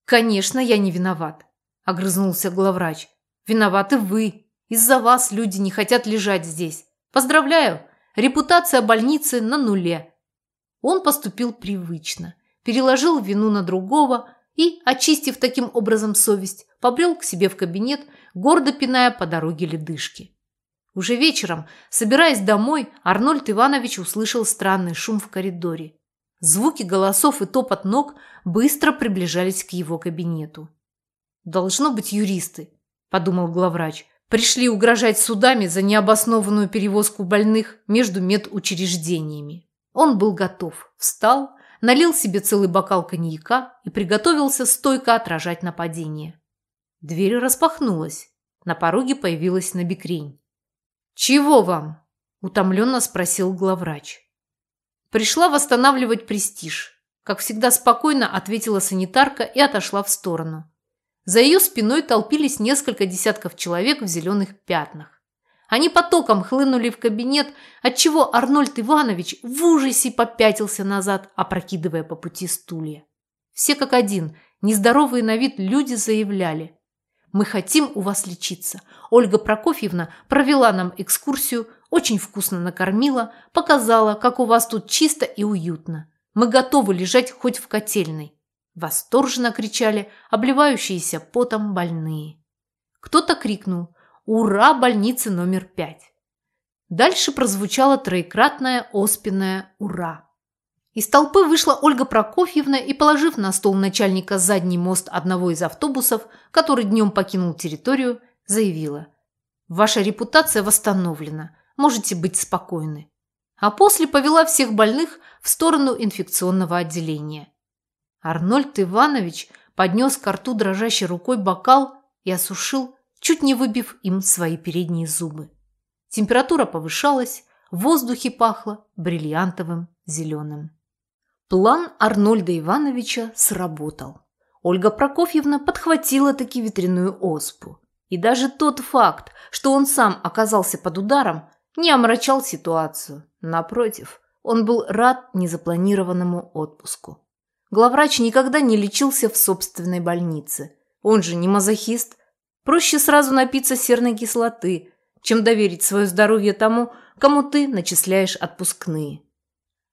«Конечно, я не виноват», – огрызнулся главврач. «Виноваты вы. Из-за вас люди не хотят лежать здесь. Поздравляю, репутация больницы на нуле». Он поступил привычно, переложил вину на другого и, очистив таким образом совесть, побрел к себе в кабинет, гордо пиная по дороге ледышки. Уже вечером, собираясь домой, Арнольд Иванович услышал странный шум в коридоре. Звуки голосов и топот ног быстро приближались к его кабинету. «Должно быть юристы», – подумал главврач. «Пришли угрожать судами за необоснованную перевозку больных между медучреждениями». Он был готов, встал, налил себе целый бокал коньяка и приготовился стойко отражать нападение. Дверь распахнулась. На пороге появилась Набекрень. «Чего вам?» – утомленно спросил главврач. Пришла восстанавливать престиж. Как всегда спокойно ответила санитарка и отошла в сторону. За ее спиной толпились несколько десятков человек в зеленых пятнах. Они потоком хлынули в кабинет, отчего Арнольд Иванович в ужасе попятился назад, опрокидывая по пути стулья. Все как один, нездоровые на вид люди заявляли. «Мы хотим у вас лечиться. Ольга Прокофьевна провела нам экскурсию очень вкусно накормила, показала, как у вас тут чисто и уютно. Мы готовы лежать хоть в котельной. Восторженно кричали обливающиеся потом больные. Кто-то крикнул «Ура, больнице номер пять!». Дальше прозвучало троекратное оспенное «Ура!». Из толпы вышла Ольга Прокофьевна и, положив на стол начальника задний мост одного из автобусов, который днем покинул территорию, заявила «Ваша репутация восстановлена. Можете быть спокойны. А после повела всех больных в сторону инфекционного отделения. Арнольд Иванович поднес к рту дрожащей рукой бокал и осушил, чуть не выбив им свои передние зубы. Температура повышалась, в воздухе пахло бриллиантовым зеленым. План Арнольда Ивановича сработал. Ольга Прокофьевна подхватила таки ветряную оспу. И даже тот факт, что он сам оказался под ударом, не омрачал ситуацию. Напротив, он был рад незапланированному отпуску. Главврач никогда не лечился в собственной больнице. Он же не мазохист. Проще сразу напиться серной кислоты, чем доверить свое здоровье тому, кому ты начисляешь отпускные.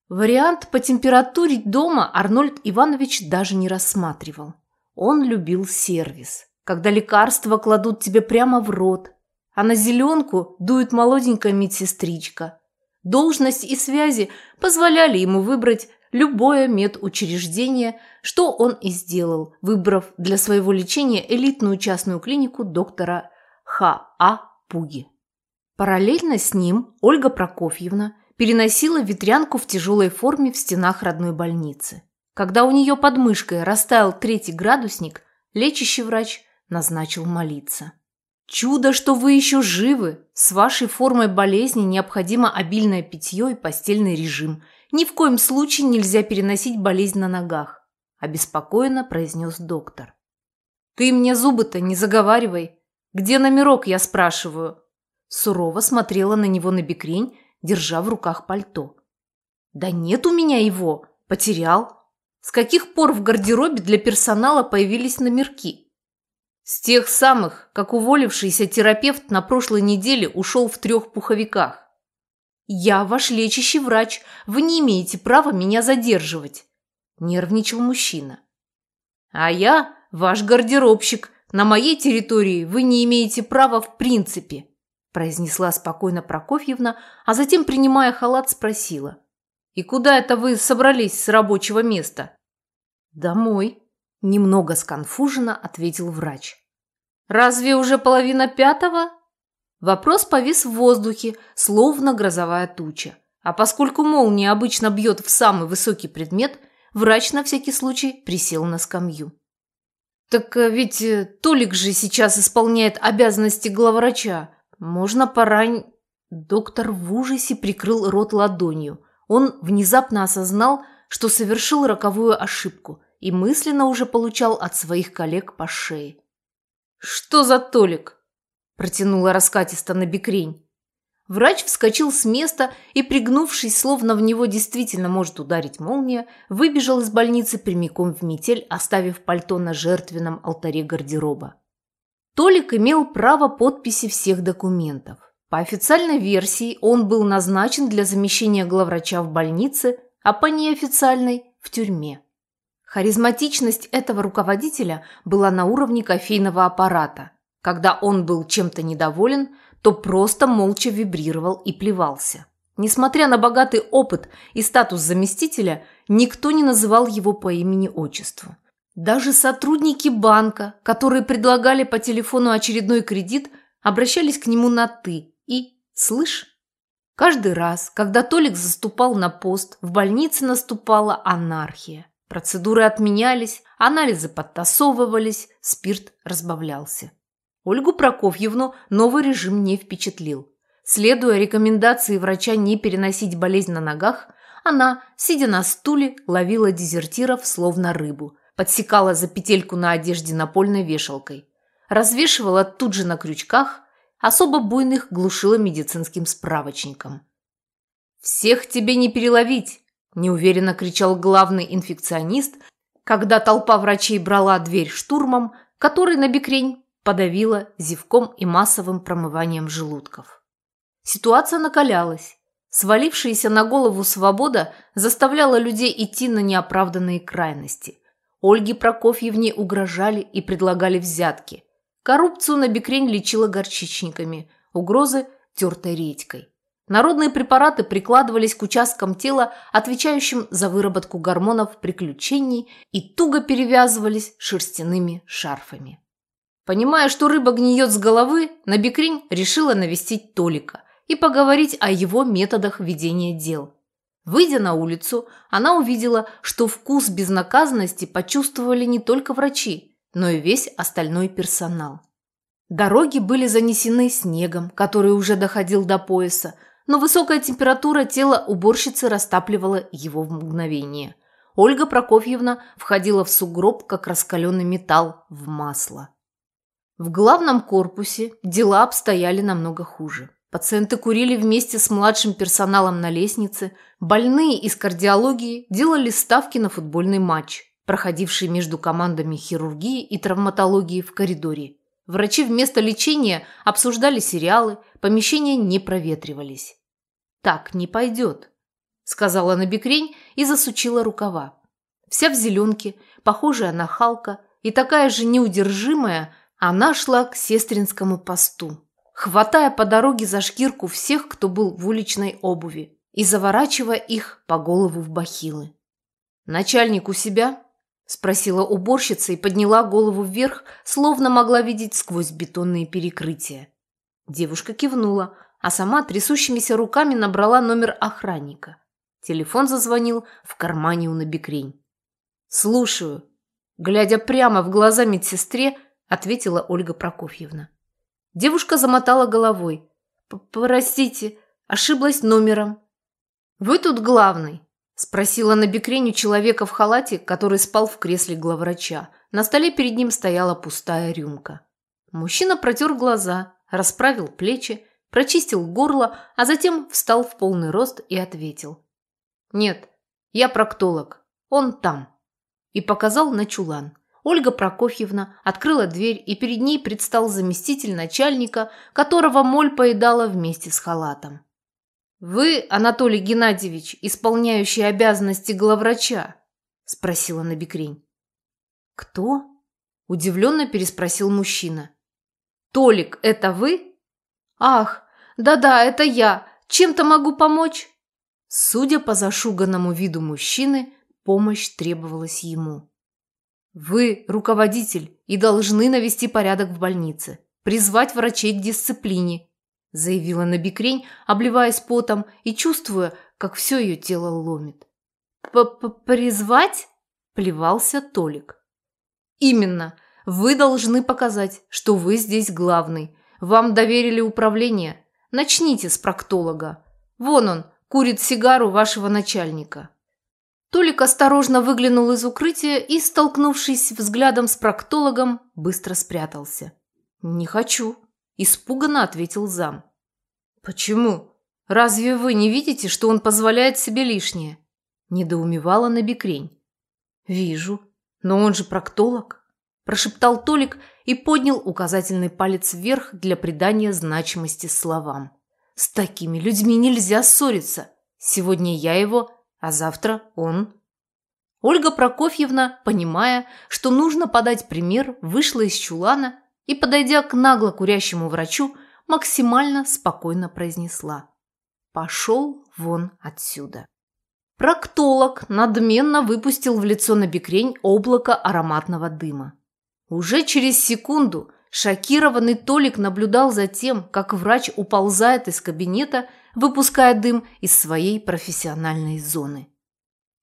Вариант по температуре дома Арнольд Иванович даже не рассматривал. Он любил сервис, когда лекарства кладут тебе прямо в рот, а на зеленку дует молоденькая медсестричка. Должность и связи позволяли ему выбрать любое медучреждение, что он и сделал, выбрав для своего лечения элитную частную клинику доктора Х.А. Пуги. Параллельно с ним Ольга Прокофьевна переносила ветрянку в тяжелой форме в стенах родной больницы. Когда у нее под мышкой растаял третий градусник, лечащий врач назначил молиться. Чудо, что вы еще живы. С вашей формой болезни необходимо обильное питье и постельный режим. Ни в коем случае нельзя переносить болезнь на ногах, обеспокоенно произнес доктор. Ты мне зубы-то не заговаривай. Где номерок, я спрашиваю? Сурово смотрела на него на бекрень, держа в руках пальто. Да нет у меня его, потерял. С каких пор в гардеробе для персонала появились номерки? С тех самых, как уволившийся терапевт на прошлой неделе ушел в трех пуховиках. «Я ваш лечащий врач, вы не имеете права меня задерживать», – нервничал мужчина. «А я ваш гардеробщик, на моей территории вы не имеете права в принципе», – произнесла спокойно Прокофьевна, а затем, принимая халат, спросила. «И куда это вы собрались с рабочего места?» «Домой», – немного сконфуженно ответил врач. «Разве уже половина пятого?» Вопрос повис в воздухе, словно грозовая туча. А поскольку молния обычно бьет в самый высокий предмет, врач на всякий случай присел на скамью. «Так э, ведь э, Толик же сейчас исполняет обязанности главврача. Можно порань...» Доктор в ужасе прикрыл рот ладонью. Он внезапно осознал, что совершил роковую ошибку и мысленно уже получал от своих коллег по шее. «Что за Толик?» Протянула раскатисто на бекрень. Врач вскочил с места и, пригнувшись, словно в него действительно может ударить молния, выбежал из больницы прямиком в метель, оставив пальто на жертвенном алтаре гардероба. Толик имел право подписи всех документов. По официальной версии он был назначен для замещения главврача в больнице, а по неофициальной – в тюрьме. Харизматичность этого руководителя была на уровне кофейного аппарата – когда он был чем-то недоволен, то просто молча вибрировал и плевался. Несмотря на богатый опыт и статус заместителя, никто не называл его по имени-отчеству. Даже сотрудники банка, которые предлагали по телефону очередной кредит, обращались к нему на «ты» и «слышь». Каждый раз, когда Толик заступал на пост, в больнице наступала анархия. Процедуры отменялись, анализы подтасовывались, спирт разбавлялся. Ольгу Прокофьевну новый режим не впечатлил. Следуя рекомендации врача не переносить болезнь на ногах, она, сидя на стуле, ловила дезертиров словно рыбу, подсекала за петельку на одежде напольной вешалкой, развешивала тут же на крючках, особо буйных глушила медицинским справочником. «Всех тебе не переловить!» – неуверенно кричал главный инфекционист, когда толпа врачей брала дверь штурмом, который на бекрень подавила зевком и массовым промыванием желудков. Ситуация накалялась. Свалившаяся на голову свобода заставляла людей идти на неоправданные крайности. Ольге Прокофьевне угрожали и предлагали взятки. Коррупцию на бекрень лечила горчичниками, угрозы – тертой редькой. Народные препараты прикладывались к участкам тела, отвечающим за выработку гормонов приключений, и туго перевязывались шерстяными шарфами. Понимая, что рыба гниет с головы, Набекрень решила навестить Толика и поговорить о его методах ведения дел. Выйдя на улицу, она увидела, что вкус безнаказанности почувствовали не только врачи, но и весь остальной персонал. Дороги были занесены снегом, который уже доходил до пояса, но высокая температура тела уборщицы растапливала его в мгновение. Ольга Прокофьевна входила в сугроб, как раскаленный металл в масло. В главном корпусе дела обстояли намного хуже. Пациенты курили вместе с младшим персоналом на лестнице, больные из кардиологии делали ставки на футбольный матч, проходивший между командами хирургии и травматологии в коридоре. Врачи вместо лечения обсуждали сериалы, помещения не проветривались. «Так не пойдет», – сказала Набекрень и засучила рукава. Вся в зеленке, похожая на Халка и такая же неудержимая, она шла к сестринскому посту, хватая по дороге за шкирку всех, кто был в уличной обуви, и заворачивая их по голову в бахилы. «Начальник у себя?» – спросила уборщица и подняла голову вверх, словно могла видеть сквозь бетонные перекрытия. Девушка кивнула, а сама трясущимися руками набрала номер охранника. Телефон зазвонил в кармане у набекрень. «Слушаю». Глядя прямо в глаза медсестре, – ответила Ольга Прокофьевна. Девушка замотала головой. «Простите, ошиблась номером». «Вы тут главный?» – спросила на бекрень человека в халате, который спал в кресле главврача. На столе перед ним стояла пустая рюмка. Мужчина протер глаза, расправил плечи, прочистил горло, а затем встал в полный рост и ответил. «Нет, я проктолог. Он там». и показал на чулан. Ольга Прокофьевна открыла дверь, и перед ней предстал заместитель начальника, которого моль поедала вместе с халатом. «Вы, Анатолий Геннадьевич, исполняющий обязанности главврача?» – спросила Набекрень. «Кто?» – удивленно переспросил мужчина. «Толик, это вы?» «Ах, да-да, это я. Чем-то могу помочь?» Судя по зашуганному виду мужчины, помощь требовалась ему. Вы руководитель и должны навести порядок в больнице, призвать врачей к дисциплине, заявила Набекрень, обливаясь потом и чувствуя, как все ее тело ломит. П -п «Призвать?» – плевался Толик. «Именно. Вы должны показать, что вы здесь главный. Вам доверили управление. Начните с проктолога. Вон он, курит сигару вашего начальника». Толик осторожно выглянул из укрытия и, столкнувшись взглядом с проктологом, быстро спрятался. «Не хочу», – испуганно ответил зам. «Почему? Разве вы не видите, что он позволяет себе лишнее?» – недоумевала Набекрень. «Вижу. Но он же проктолог», – прошептал Толик и поднял указательный палец вверх для придания значимости словам. «С такими людьми нельзя ссориться. Сегодня я его а завтра он. Ольга Прокофьевна, понимая, что нужно подать пример, вышла из чулана и, подойдя к нагло курящему врачу, максимально спокойно произнесла «Пошел вон отсюда». Проктолог надменно выпустил в лицо на бекрень облако ароматного дыма. Уже через секунду шокированный Толик наблюдал за тем, как врач уползает из кабинета выпуская дым из своей профессиональной зоны.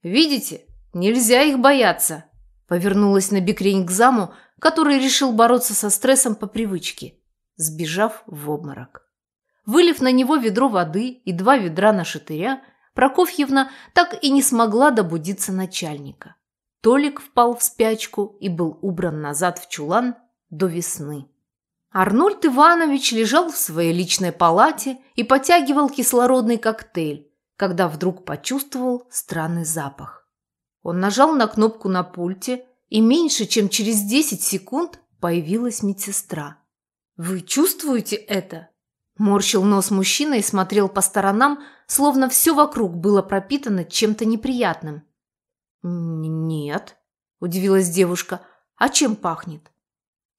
«Видите, нельзя их бояться», – повернулась на бекрень к заму, который решил бороться со стрессом по привычке, сбежав в обморок. Вылив на него ведро воды и два ведра на шатыря, Прокофьевна так и не смогла добудиться начальника. Толик впал в спячку и был убран назад в чулан до весны. Арнольд Иванович лежал в своей личной палате и потягивал кислородный коктейль, когда вдруг почувствовал странный запах. Он нажал на кнопку на пульте, и меньше чем через 10 секунд появилась медсестра. «Вы чувствуете это?» Морщил нос мужчина и смотрел по сторонам, словно все вокруг было пропитано чем-то неприятным. «Нет», – удивилась девушка, – «а чем пахнет?»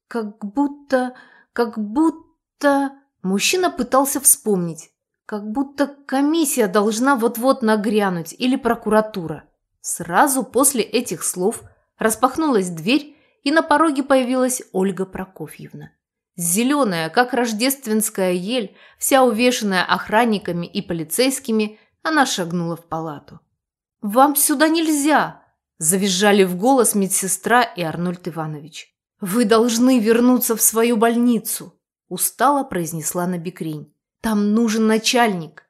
«Как будто как будто... Мужчина пытался вспомнить. Как будто комиссия должна вот-вот нагрянуть или прокуратура. Сразу после этих слов распахнулась дверь, и на пороге появилась Ольга Прокофьевна. Зеленая, как рождественская ель, вся увешанная охранниками и полицейскими, она шагнула в палату. «Вам сюда нельзя!» – завизжали в голос медсестра и Арнольд Иванович. «Вы должны вернуться в свою больницу», – устало произнесла Набекрень. «Там нужен начальник».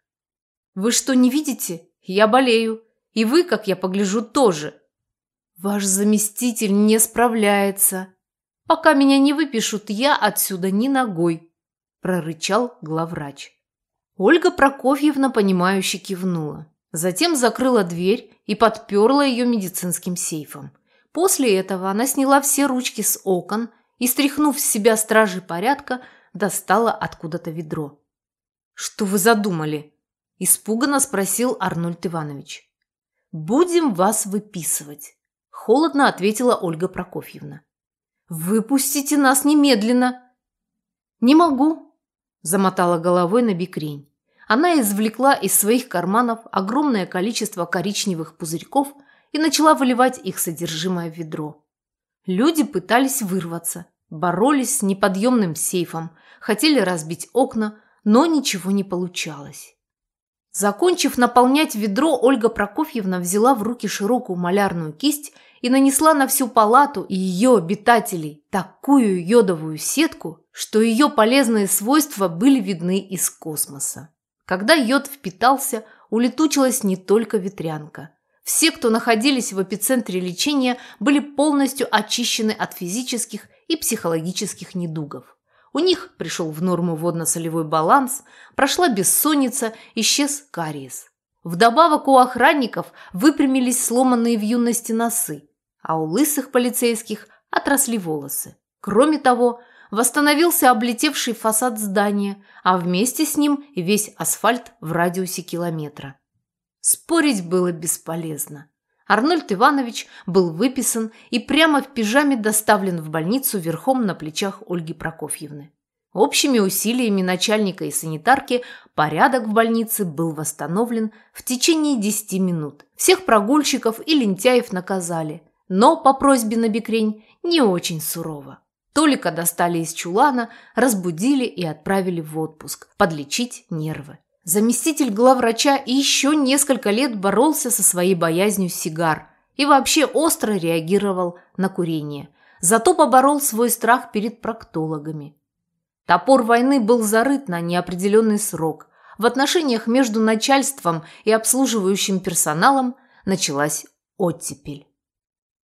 «Вы что, не видите? Я болею. И вы, как я погляжу, тоже». «Ваш заместитель не справляется. Пока меня не выпишут, я отсюда ни ногой», – прорычал главврач. Ольга Прокофьевна, понимающе кивнула. Затем закрыла дверь и подперла ее медицинским сейфом. После этого она сняла все ручки с окон и, стряхнув с себя стражи порядка, достала откуда-то ведро. «Что вы задумали?» – испуганно спросил Арнольд Иванович. «Будем вас выписывать», – холодно ответила Ольга Прокофьевна. «Выпустите нас немедленно!» «Не могу», – замотала головой на бикрень. Она извлекла из своих карманов огромное количество коричневых пузырьков – и начала выливать их содержимое в ведро. Люди пытались вырваться, боролись с неподъемным сейфом, хотели разбить окна, но ничего не получалось. Закончив наполнять ведро, Ольга Прокофьевна взяла в руки широкую малярную кисть и нанесла на всю палату и ее обитателей такую йодовую сетку, что ее полезные свойства были видны из космоса. Когда йод впитался, улетучилась не только ветрянка. Все, кто находились в эпицентре лечения, были полностью очищены от физических и психологических недугов. У них пришел в норму водно-солевой баланс, прошла бессонница, исчез кариес. Вдобавок у охранников выпрямились сломанные в юности носы, а у лысых полицейских отросли волосы. Кроме того, восстановился облетевший фасад здания, а вместе с ним весь асфальт в радиусе километра. Спорить было бесполезно. Арнольд Иванович был выписан и прямо в пижаме доставлен в больницу верхом на плечах Ольги Прокофьевны. Общими усилиями начальника и санитарки порядок в больнице был восстановлен в течение 10 минут. Всех прогульщиков и лентяев наказали, но по просьбе на бекрень не очень сурово. Толика достали из чулана, разбудили и отправили в отпуск, подлечить нервы. Заместитель главврача еще несколько лет боролся со своей боязнью сигар и вообще остро реагировал на курение. Зато поборол свой страх перед проктологами. Топор войны был зарыт на неопределенный срок. В отношениях между начальством и обслуживающим персоналом началась оттепель.